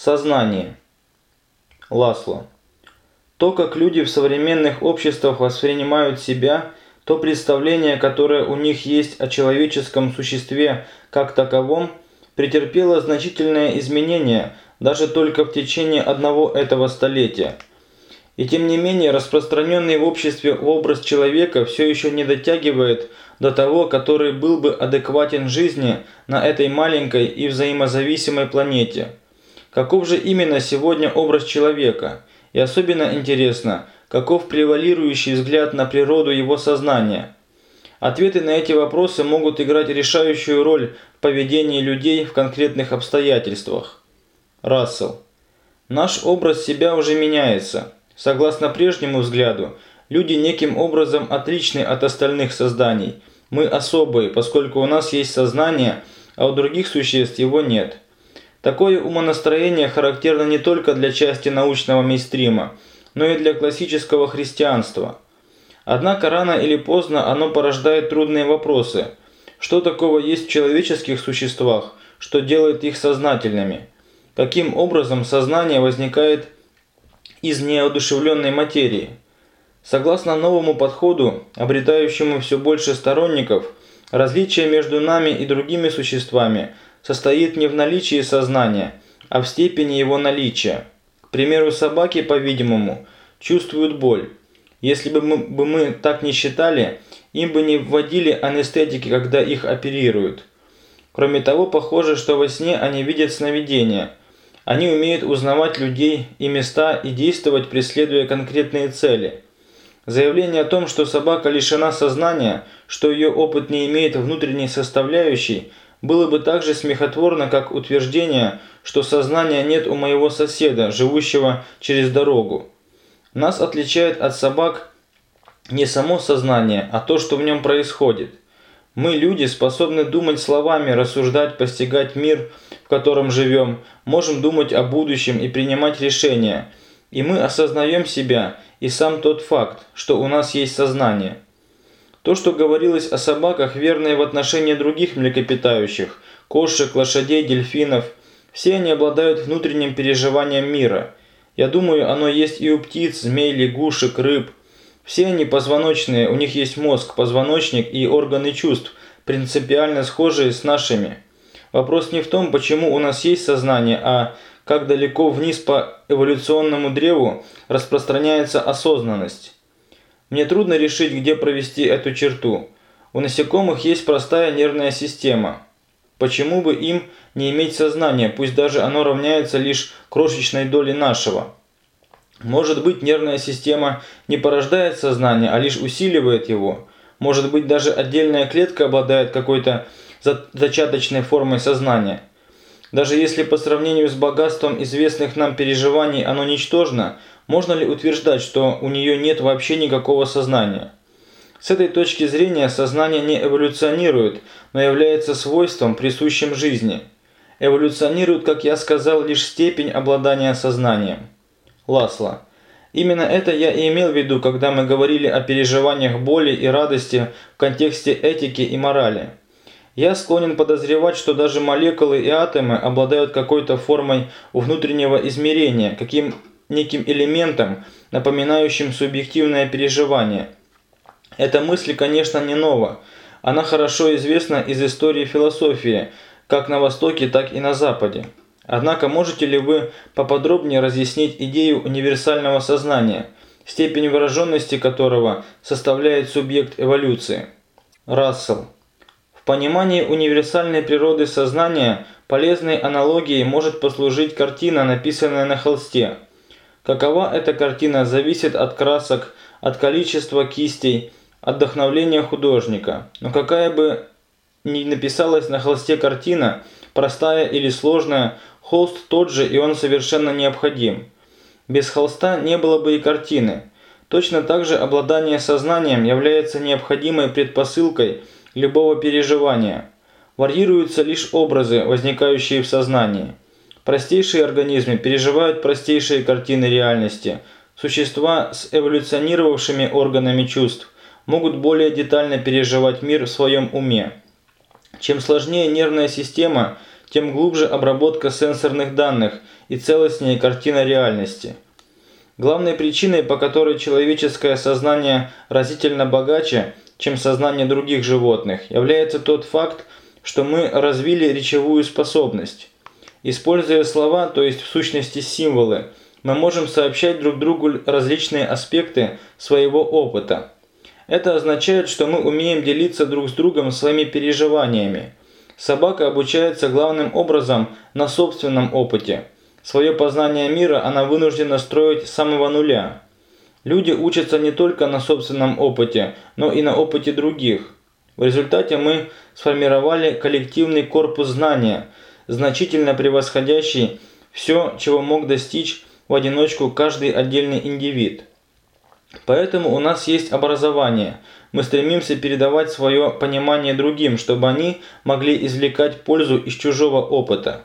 Сознание. Ласло. То, как люди в современных обществах воспринимают себя, то представление, которое у них есть о человеческом существе как таковом, претерпело значительное изменение даже только в течение одного этого столетия. И тем не менее, распространенный в обществе образ человека все еще не дотягивает до того, который был бы адекватен жизни на этой маленькой и взаимозависимой планете – Каков же именно сегодня образ человека? И особенно интересно, каков превалирующий взгляд на природу его сознания? Ответы на эти вопросы могут играть решающую роль в поведении людей в конкретных обстоятельствах. Рассел. Наш образ себя уже меняется. Согласно прежнему взгляду, люди неким образом отличны от остальных созданий. Мы особые, поскольку у нас есть сознание, а у других существ его нет. Такое умонастроение характерно не только для части научного мейстрима, но и для классического христианства. Однако рано или поздно оно порождает трудные вопросы. Что такого есть в человеческих существах, что делает их сознательными? Каким образом сознание возникает из неодушевленной материи? Согласно новому подходу, обретающему все больше сторонников, различие между нами и другими существами – состоит не в наличии сознания, а в степени его наличия. К примеру, собаки, по-видимому, чувствуют боль. Если бы мы, бы мы так не считали, им бы не вводили анестетики, когда их оперируют. Кроме того, похоже, что во сне они видят сновидения. Они умеют узнавать людей и места и действовать, преследуя конкретные цели. Заявление о том, что собака лишена сознания, что ее опыт не имеет внутренней составляющей – было бы так же смехотворно, как утверждение, что сознания нет у моего соседа, живущего через дорогу. Нас отличает от собак не само сознание, а то, что в нем происходит. Мы, люди, способны думать словами, рассуждать, постигать мир, в котором живем, можем думать о будущем и принимать решения. И мы осознаем себя и сам тот факт, что у нас есть сознание. То, что говорилось о собаках, верно и в отношении других млекопитающих – кошек, лошадей, дельфинов. Все они обладают внутренним переживанием мира. Я думаю, оно есть и у птиц, змей, лягушек, рыб. Все они позвоночные, у них есть мозг, позвоночник и органы чувств, принципиально схожие с нашими. Вопрос не в том, почему у нас есть сознание, а как далеко вниз по эволюционному древу распространяется осознанность. Мне трудно решить, где провести эту черту. У насекомых есть простая нервная система. Почему бы им не иметь сознания, пусть даже оно равняется лишь крошечной доле нашего? Может быть, нервная система не порождает сознание, а лишь усиливает его. Может быть, даже отдельная клетка обладает какой-то зачаточной формой сознания. Даже если по сравнению с богатством известных нам переживаний оно ничтожно, можно ли утверждать, что у нее нет вообще никакого сознания? С этой точки зрения сознание не эволюционирует, но является свойством, присущим жизни. Эволюционирует, как я сказал, лишь степень обладания сознанием. Ласло. Именно это я и имел в виду, когда мы говорили о переживаниях боли и радости в контексте этики и морали. Я склонен подозревать, что даже молекулы и атомы обладают какой-то формой внутреннего измерения, каким неким элементом, напоминающим субъективное переживание. Эта мысль, конечно, не нова. Она хорошо известна из истории философии, как на Востоке, так и на Западе. Однако можете ли вы поподробнее разъяснить идею универсального сознания, степень выраженности которого составляет субъект эволюции? Рассел. В понимании универсальной природы сознания полезной аналогией может послужить картина, написанная на холсте – Какова эта картина зависит от красок, от количества кистей, от вдохновления художника. Но какая бы ни написалась на холсте картина, простая или сложная, холст тот же и он совершенно необходим. Без холста не было бы и картины. Точно так же обладание сознанием является необходимой предпосылкой любого переживания. Варьируются лишь образы, возникающие в сознании. Простейшие организмы переживают простейшие картины реальности. Существа с эволюционировавшими органами чувств могут более детально переживать мир в своем уме. Чем сложнее нервная система, тем глубже обработка сенсорных данных и целостнее картина реальности. Главной причиной, по которой человеческое сознание разительно богаче, чем сознание других животных, является тот факт, что мы развили речевую способность. Используя слова, то есть в сущности символы, мы можем сообщать друг другу различные аспекты своего опыта. Это означает, что мы умеем делиться друг с другом своими переживаниями. Собака обучается главным образом на собственном опыте. Свое познание мира она вынуждена строить с самого нуля. Люди учатся не только на собственном опыте, но и на опыте других. В результате мы сформировали коллективный корпус знания, значительно превосходящий все, чего мог достичь в одиночку каждый отдельный индивид. Поэтому у нас есть образование. Мы стремимся передавать свое понимание другим, чтобы они могли извлекать пользу из чужого опыта.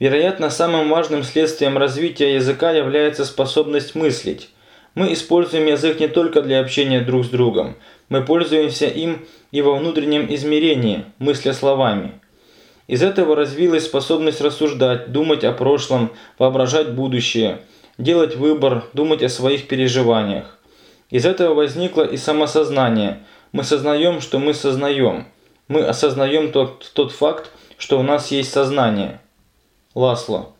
Вероятно, самым важным следствием развития языка является способность мыслить. Мы используем язык не только для общения друг с другом. Мы пользуемся им и во внутреннем измерении, мысля словами. Из этого развилась способность рассуждать, думать о прошлом, воображать будущее, делать выбор, думать о своих переживаниях. Из этого возникло и самосознание. Мы сознаем, что мы сознаем. Мы осознаем тот, тот факт, что у нас есть сознание. Ласло.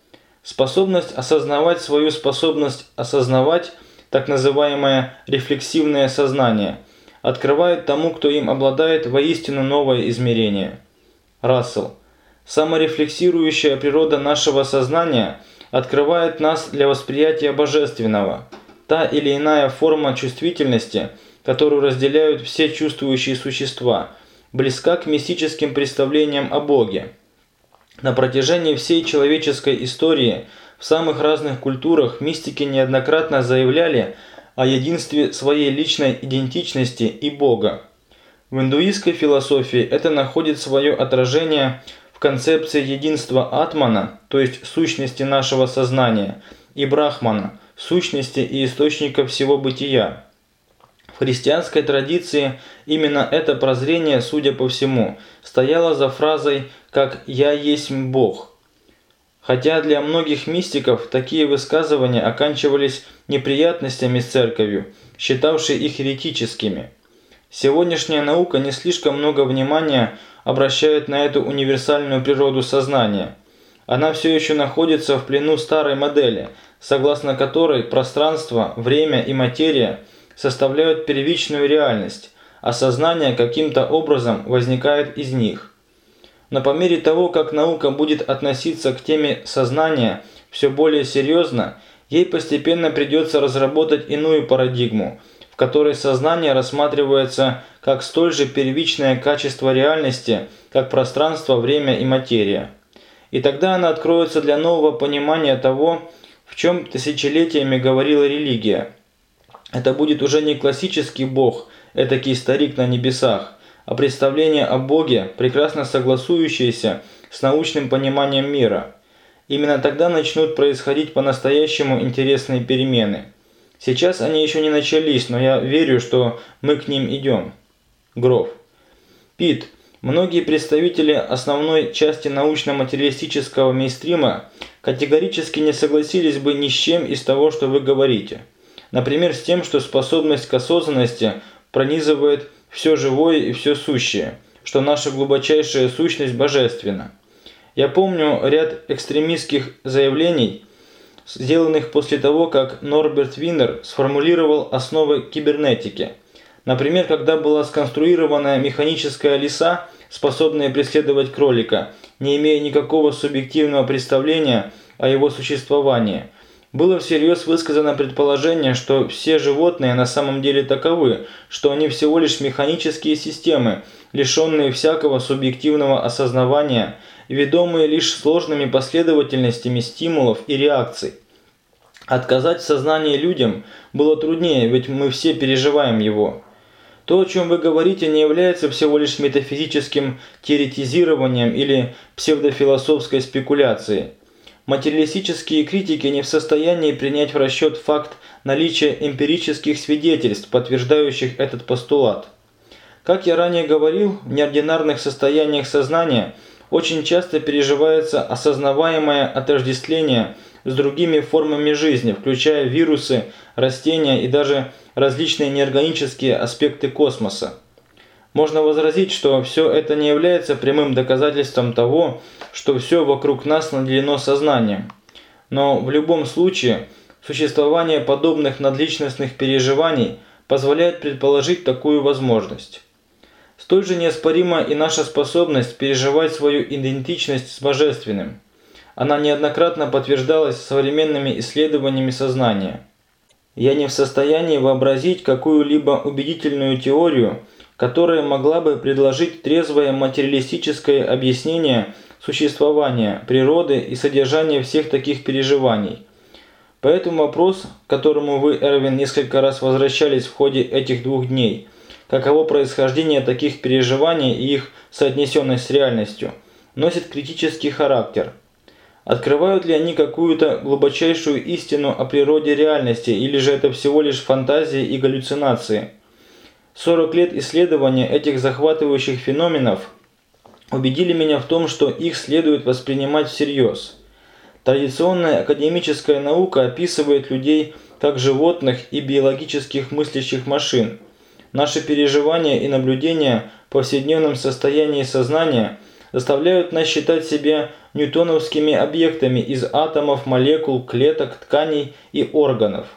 Способность осознавать свою способность осознавать, так называемое рефлексивное сознание, открывает тому, кто им обладает, воистину новое измерение. Рассел. Саморефлексирующая природа нашего сознания открывает нас для восприятия божественного. Та или иная форма чувствительности, которую разделяют все чувствующие существа, близка к мистическим представлениям о Боге. На протяжении всей человеческой истории в самых разных культурах мистики неоднократно заявляли о единстве своей личной идентичности и Бога. В индуистской философии это находит свое отражение в концепции единства атмана, то есть сущности нашего сознания, и брахмана, сущности и источника всего бытия. В христианской традиции именно это прозрение, судя по всему, стояло за фразой «как я есть Бог». Хотя для многих мистиков такие высказывания оканчивались неприятностями с церковью, считавшей их еретическими. Сегодняшняя наука не слишком много внимания обращает на эту универсальную природу сознания. Она все еще находится в плену старой модели, согласно которой пространство, время и материя составляют первичную реальность, а сознание каким-то образом возникает из них. Но по мере того, как наука будет относиться к теме сознания все более серьезно, ей постепенно придется разработать иную парадигму – в которой сознание рассматривается как столь же первичное качество реальности, как пространство, время и материя. И тогда она откроется для нового понимания того, в чем тысячелетиями говорила религия. Это будет уже не классический бог, этакий старик на небесах, а представление о Боге, прекрасно согласующееся с научным пониманием мира. Именно тогда начнут происходить по-настоящему интересные перемены – Сейчас они еще не начались, но я верю, что мы к ним идем. Гров. Пит. Многие представители основной части научно-материалистического мейнстрима категорически не согласились бы ни с чем из того, что вы говорите. Например, с тем, что способность к осознанности пронизывает все живое и все сущее, что наша глубочайшая сущность божественна. Я помню ряд экстремистских заявлений – сделанных после того, как Норберт Виннер сформулировал основы кибернетики. Например, когда была сконструирована механическая лиса, способная преследовать кролика, не имея никакого субъективного представления о его существовании. Было всерьез высказано предположение, что все животные на самом деле таковы, что они всего лишь механические системы, лишенные всякого субъективного осознавания – ведомые лишь сложными последовательностями стимулов и реакций. Отказать в людям было труднее, ведь мы все переживаем его. То, о чем вы говорите, не является всего лишь метафизическим теоретизированием или псевдофилософской спекуляцией. Материалистические критики не в состоянии принять в расчет факт наличия эмпирических свидетельств, подтверждающих этот постулат. Как я ранее говорил, в неординарных состояниях сознания – очень часто переживается осознаваемое отождествление с другими формами жизни, включая вирусы, растения и даже различные неорганические аспекты космоса. Можно возразить, что все это не является прямым доказательством того, что все вокруг нас наделено сознанием. Но в любом случае, существование подобных надличностных переживаний позволяет предположить такую возможность. Столь же неоспорима и наша способность переживать свою идентичность с Божественным. Она неоднократно подтверждалась современными исследованиями сознания. Я не в состоянии вообразить какую-либо убедительную теорию, которая могла бы предложить трезвое материалистическое объяснение существования, природы и содержания всех таких переживаний. Поэтому вопрос, к которому вы, Эрвин, несколько раз возвращались в ходе этих двух дней, каково происхождение таких переживаний и их соотнесенность с реальностью, носит критический характер. Открывают ли они какую-то глубочайшую истину о природе реальности, или же это всего лишь фантазии и галлюцинации? 40 лет исследования этих захватывающих феноменов убедили меня в том, что их следует воспринимать всерьез. Традиционная академическая наука описывает людей как животных и биологических мыслящих машин. Наши переживания и наблюдения в повседневном состоянии сознания заставляют нас считать себя ньютоновскими объектами из атомов, молекул, клеток, тканей и органов.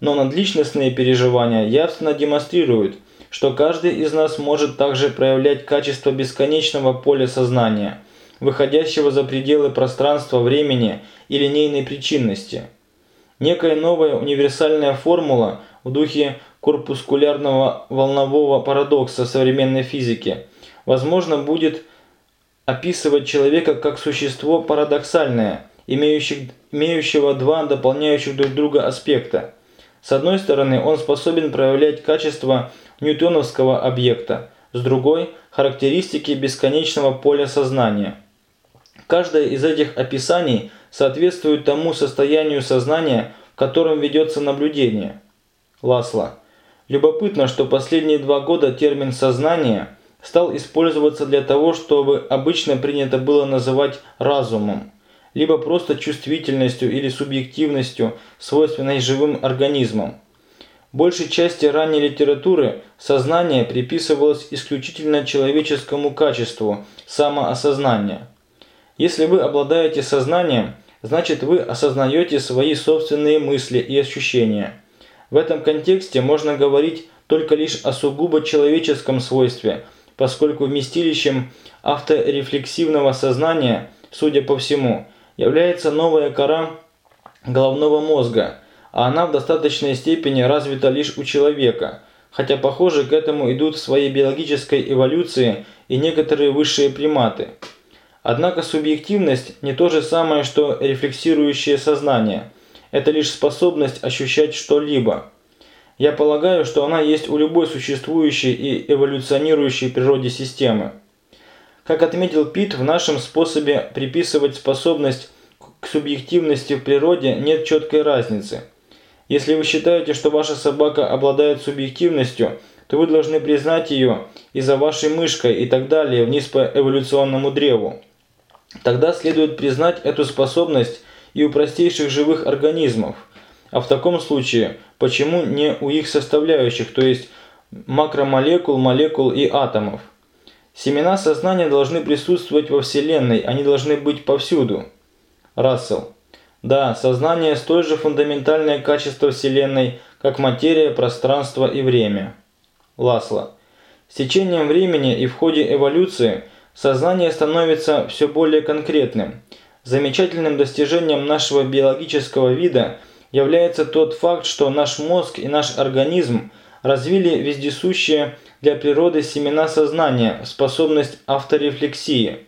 Но надличностные переживания явственно демонстрируют, что каждый из нас может также проявлять качество бесконечного поля сознания, выходящего за пределы пространства, времени и линейной причинности. Некая новая универсальная формула в духе корпускулярного волнового парадокса современной физики, возможно, будет описывать человека как существо парадоксальное, имеющего два дополняющих друг друга аспекта. С одной стороны, он способен проявлять качества ньютоновского объекта, с другой – характеристики бесконечного поля сознания. Каждое из этих описаний соответствует тому состоянию сознания, в котором ведется наблюдение. Ласло. Любопытно, что последние два года термин «сознание» стал использоваться для того, чтобы обычно принято было называть разумом, либо просто чувствительностью или субъективностью, свойственной живым организмам. Большей части ранней литературы сознание приписывалось исключительно человеческому качеству – самоосознания. Если вы обладаете сознанием, значит вы осознаете свои собственные мысли и ощущения – в этом контексте можно говорить только лишь о сугубо человеческом свойстве, поскольку вместилищем авторефлексивного сознания, судя по всему, является новая кора головного мозга, а она в достаточной степени развита лишь у человека, хотя похоже к этому идут в своей биологической эволюции и некоторые высшие приматы. Однако субъективность не то же самое, что рефлексирующее сознание – это лишь способность ощущать что-либо. Я полагаю, что она есть у любой существующей и эволюционирующей природе системы. Как отметил Пит, в нашем способе приписывать способность к субъективности в природе нет четкой разницы. Если вы считаете, что ваша собака обладает субъективностью, то вы должны признать ее и за вашей мышкой и так далее вниз по эволюционному древу. Тогда следует признать эту способность и у простейших живых организмов. А в таком случае, почему не у их составляющих, то есть макромолекул, молекул и атомов? Семена сознания должны присутствовать во Вселенной, они должны быть повсюду. Рассел. Да, сознание столь же фундаментальное качество Вселенной, как материя, пространство и время. Ласло. С течением времени и в ходе эволюции сознание становится все более конкретным – Замечательным достижением нашего биологического вида является тот факт, что наш мозг и наш организм развили вездесущие для природы семена сознания, способность авторефлексии.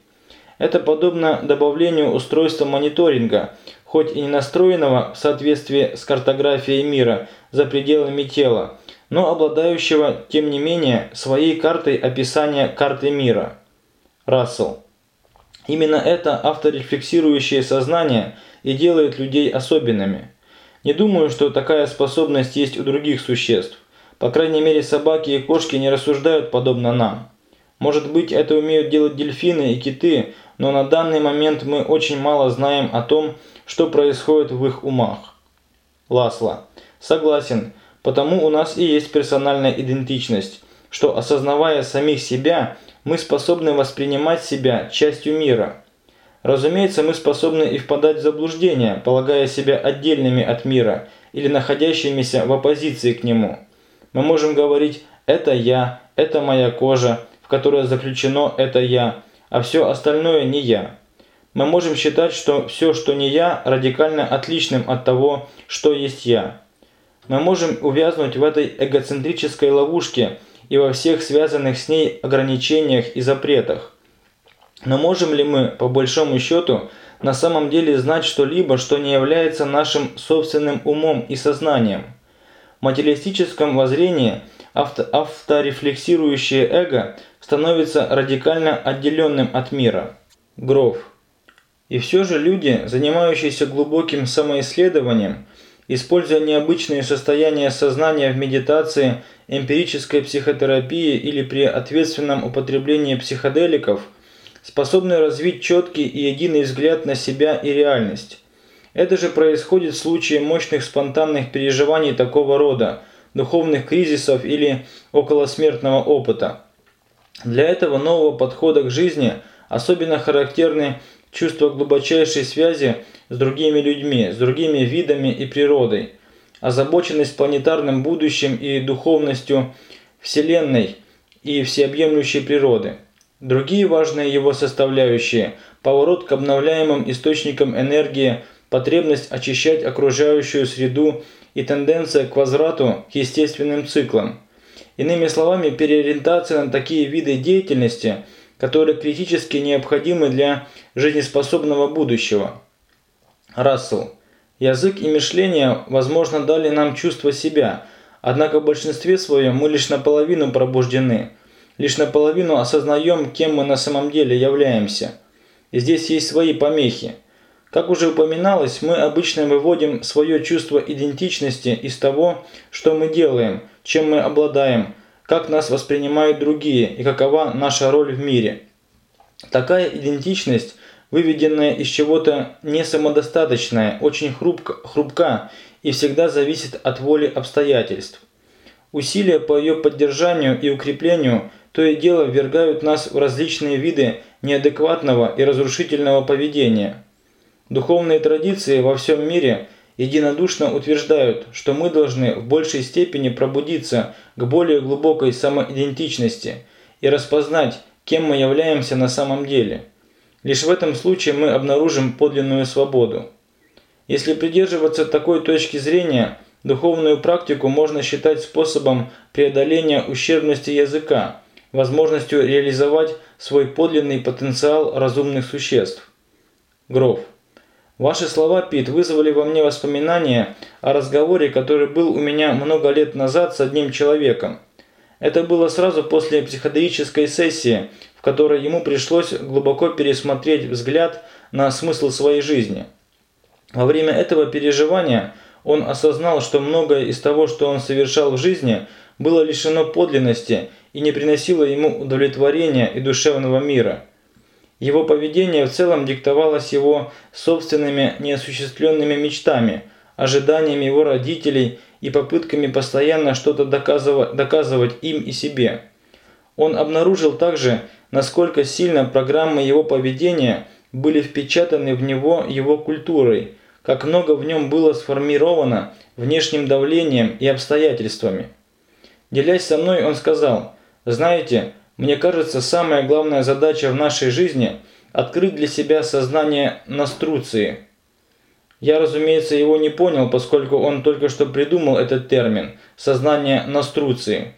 Это подобно добавлению устройства мониторинга, хоть и не настроенного в соответствии с картографией мира за пределами тела, но обладающего, тем не менее, своей картой описания карты мира. Рассел. Именно это авторефлексирующее сознание и делает людей особенными. Не думаю, что такая способность есть у других существ. По крайней мере, собаки и кошки не рассуждают подобно нам. Может быть, это умеют делать дельфины и киты, но на данный момент мы очень мало знаем о том, что происходит в их умах. Ласло. Согласен, потому у нас и есть персональная идентичность, что осознавая самих себя, мы способны воспринимать себя частью мира. Разумеется, мы способны и впадать в заблуждение, полагая себя отдельными от мира или находящимися в оппозиции к нему. Мы можем говорить «это я», «это моя кожа», в которой заключено «это я», а все остальное не я. Мы можем считать, что все, что не я, радикально отличным от того, что есть я. Мы можем увязнуть в этой эгоцентрической ловушке и во всех связанных с ней ограничениях и запретах. Но можем ли мы, по большому счету, на самом деле знать что-либо, что не является нашим собственным умом и сознанием? В материалистическом воззрении авто авторефлексирующее эго становится радикально отделенным от мира. Гров. И все же люди, занимающиеся глубоким самоисследованием, используя необычные состояния сознания в медитации, эмпирической психотерапии или при ответственном употреблении психоделиков, способны развить четкий и единый взгляд на себя и реальность. Это же происходит в случае мощных спонтанных переживаний такого рода, духовных кризисов или околосмертного опыта. Для этого нового подхода к жизни особенно характерны чувство глубочайшей связи с другими людьми, с другими видами и природой, озабоченность планетарным будущим и духовностью Вселенной и всеобъемлющей природы. Другие важные его составляющие – поворот к обновляемым источникам энергии, потребность очищать окружающую среду и тенденция к возврату к естественным циклам. Иными словами, переориентация на такие виды деятельности – которые критически необходимы для жизнеспособного будущего. Рассел. Язык и мышление, возможно, дали нам чувство себя, однако в большинстве своем мы лишь наполовину пробуждены, лишь наполовину осознаем, кем мы на самом деле являемся. И здесь есть свои помехи. Как уже упоминалось, мы обычно выводим свое чувство идентичности из того, что мы делаем, чем мы обладаем, как нас воспринимают другие и какова наша роль в мире. Такая идентичность, выведенная из чего-то не самодостаточное, очень хрупка, хрупка и всегда зависит от воли обстоятельств. Усилия по ее поддержанию и укреплению то и дело ввергают нас в различные виды неадекватного и разрушительного поведения. Духовные традиции во всем мире – единодушно утверждают, что мы должны в большей степени пробудиться к более глубокой самоидентичности и распознать, кем мы являемся на самом деле. Лишь в этом случае мы обнаружим подлинную свободу. Если придерживаться такой точки зрения, духовную практику можно считать способом преодоления ущербности языка, возможностью реализовать свой подлинный потенциал разумных существ. Гров. Ваши слова, Пит, вызвали во мне воспоминания о разговоре, который был у меня много лет назад с одним человеком. Это было сразу после психоделической сессии, в которой ему пришлось глубоко пересмотреть взгляд на смысл своей жизни. Во время этого переживания он осознал, что многое из того, что он совершал в жизни, было лишено подлинности и не приносило ему удовлетворения и душевного мира. Его поведение в целом диктовалось его собственными неосуществленными мечтами, ожиданиями его родителей и попытками постоянно что-то доказывать, им и себе. Он обнаружил также, насколько сильно программы его поведения были впечатаны в него его культурой, как много в нем было сформировано внешним давлением и обстоятельствами. Делясь со мной, он сказал, «Знаете, мне кажется, самая главная задача в нашей жизни – открыть для себя сознание наструции. Я, разумеется, его не понял, поскольку он только что придумал этот термин – сознание наструции,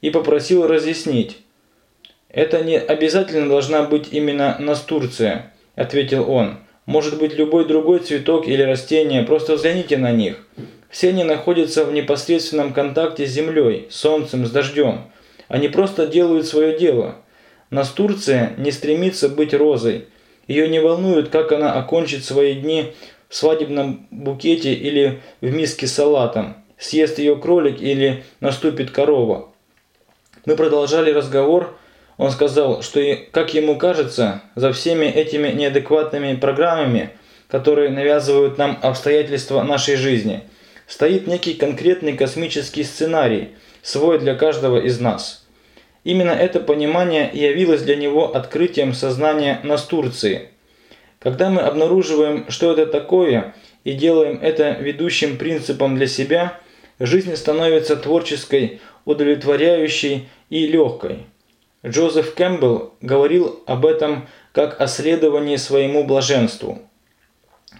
и попросил разъяснить. «Это не обязательно должна быть именно настурция», – ответил он. «Может быть любой другой цветок или растение, просто взгляните на них. Все они находятся в непосредственном контакте с землей, солнцем, с дождем». Они просто делают свое дело. Настурция не стремится быть розой. Ее не волнует, как она окончит свои дни в свадебном букете или в миске с салатом, съест ее кролик или наступит корова. Мы продолжали разговор. Он сказал, что, как ему кажется, за всеми этими неадекватными программами, которые навязывают нам обстоятельства нашей жизни, стоит некий конкретный космический сценарий, свой для каждого из нас. Именно это понимание явилось для него открытием сознания Настурции. Когда мы обнаруживаем, что это такое, и делаем это ведущим принципом для себя, жизнь становится творческой, удовлетворяющей и легкой. Джозеф Кэмпбелл говорил об этом как о следовании своему блаженству.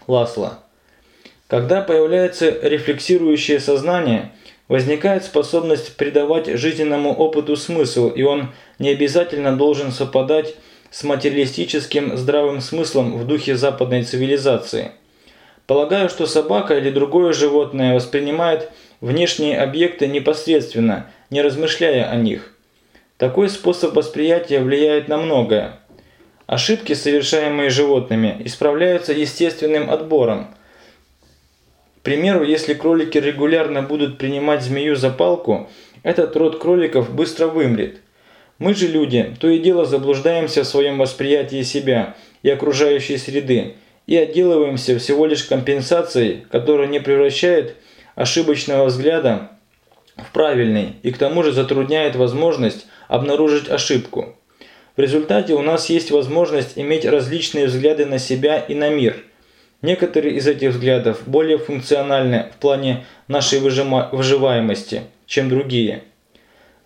Ласло. Когда появляется рефлексирующее сознание, возникает способность придавать жизненному опыту смысл, и он не обязательно должен совпадать с материалистическим здравым смыслом в духе западной цивилизации. Полагаю, что собака или другое животное воспринимает внешние объекты непосредственно, не размышляя о них. Такой способ восприятия влияет на многое. Ошибки, совершаемые животными, исправляются естественным отбором. Примеру, если кролики регулярно будут принимать змею за палку, этот род кроликов быстро вымрет. Мы же люди, то и дело заблуждаемся в своем восприятии себя и окружающей среды и отделываемся всего лишь компенсацией, которая не превращает ошибочного взгляда в правильный и к тому же затрудняет возможность обнаружить ошибку. В результате у нас есть возможность иметь различные взгляды на себя и на мир. Некоторые из этих взглядов более функциональны в плане нашей выживаемости, чем другие.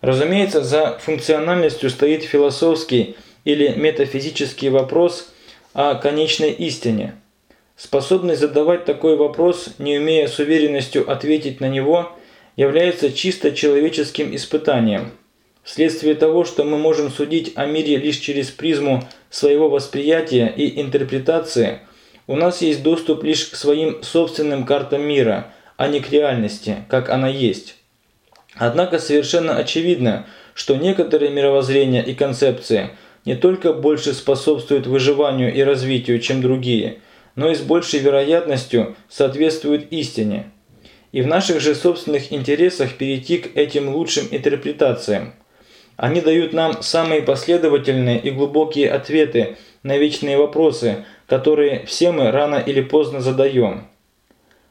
Разумеется, за функциональностью стоит философский или метафизический вопрос о конечной истине. Способность задавать такой вопрос, не умея с уверенностью ответить на него, является чисто человеческим испытанием – Вследствие того, что мы можем судить о мире лишь через призму своего восприятия и интерпретации, у нас есть доступ лишь к своим собственным картам мира, а не к реальности, как она есть. Однако совершенно очевидно, что некоторые мировоззрения и концепции не только больше способствуют выживанию и развитию, чем другие, но и с большей вероятностью соответствуют истине. И в наших же собственных интересах перейти к этим лучшим интерпретациям – они дают нам самые последовательные и глубокие ответы на вечные вопросы, которые все мы рано или поздно задаем.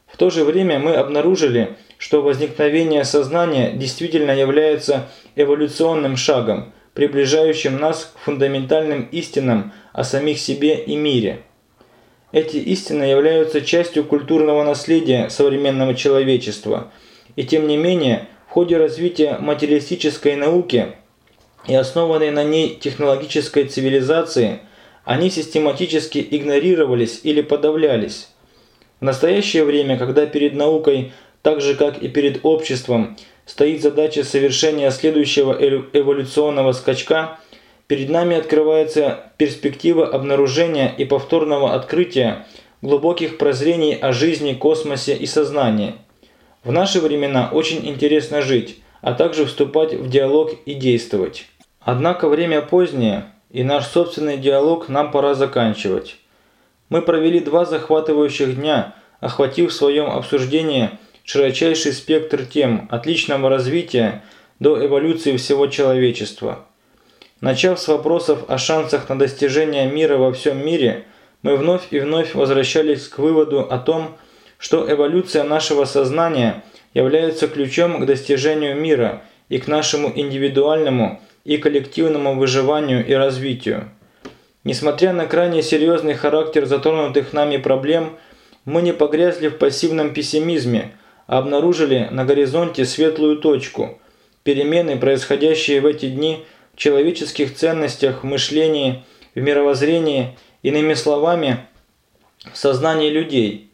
В то же время мы обнаружили, что возникновение сознания действительно является эволюционным шагом, приближающим нас к фундаментальным истинам о самих себе и мире. Эти истины являются частью культурного наследия современного человечества, и тем не менее, в ходе развития материалистической науки – и основанной на ней технологической цивилизации, они систематически игнорировались или подавлялись. В настоящее время, когда перед наукой, так же как и перед обществом, стоит задача совершения следующего эволюционного скачка, перед нами открывается перспектива обнаружения и повторного открытия глубоких прозрений о жизни, космосе и сознании. В наши времена очень интересно жить, а также вступать в диалог и действовать. Однако время позднее, и наш собственный диалог нам пора заканчивать. Мы провели два захватывающих дня, охватив в своем обсуждении широчайший спектр тем от личного развития до эволюции всего человечества. Начав с вопросов о шансах на достижение мира во всем мире, мы вновь и вновь возвращались к выводу о том, что эволюция нашего сознания является ключом к достижению мира и к нашему индивидуальному и коллективному выживанию и развитию. Несмотря на крайне серьезный характер затронутых нами проблем, мы не погрязли в пассивном пессимизме, а обнаружили на горизонте светлую точку. Перемены, происходящие в эти дни в человеческих ценностях, в мышлении, в мировоззрении, иными словами, в сознании людей.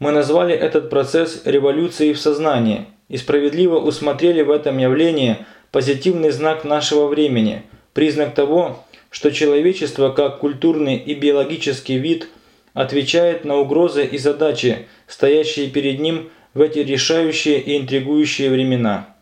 Мы назвали этот процесс революцией в сознании и справедливо усмотрели в этом явлении – позитивный знак нашего времени, признак того, что человечество как культурный и биологический вид отвечает на угрозы и задачи, стоящие перед ним в эти решающие и интригующие времена.